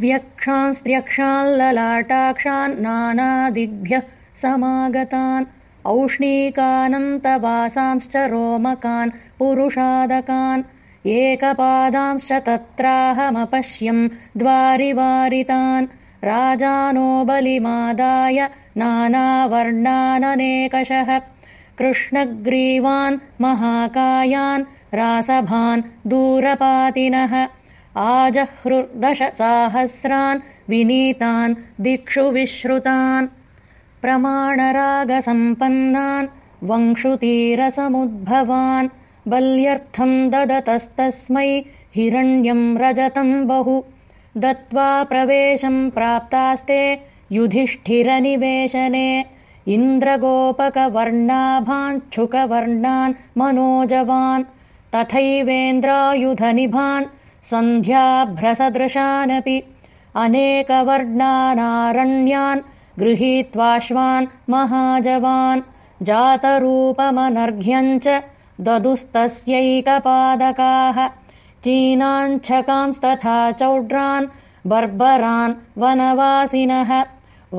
अव्यक्षांस्त्र्यक्षाल्ललाटाक्षान् नानादिग्भ्यः समागतान् औष्णीकानन्तवासांश्च रोमकान् पुरुषादकान् एकपादांश्च तत्राहमपश्यम् द्वारिवारितान् राजानो बलिमादाय नानावर्णाननेकषः कृष्णग्रीवान् महाकायान् रासभान् दूरपातिनः आजहृर्दशसाहस्रान् विनीतान् दिक्षु विश्रुतान् प्रमाणरागसम्पन्नान् वंशुतीरसमुद्भवान् बल्यर्थम् ददतस्तस्मै हिरण्यम् रजतम् बहु दत्त्वा प्रवेशम् प्राप्तास्ते युधिष्ठिरनिवेशने इन्द्रगोपकवर्णाभाञ्छुकवर्णान् मनोजवान् तथैवेन्द्रायुधनिभान् सन्ध्याभ्रसदृशानपि अनेकवर्णानारण्यान् गृहीत्वाश्वान् महाजवान् जातरूपमनर्घ्यम् च ददुस्तस्यैकपादकाः चीनाञ्छकांस्तथा चौड्रान् बर्बरान् वनवासिनः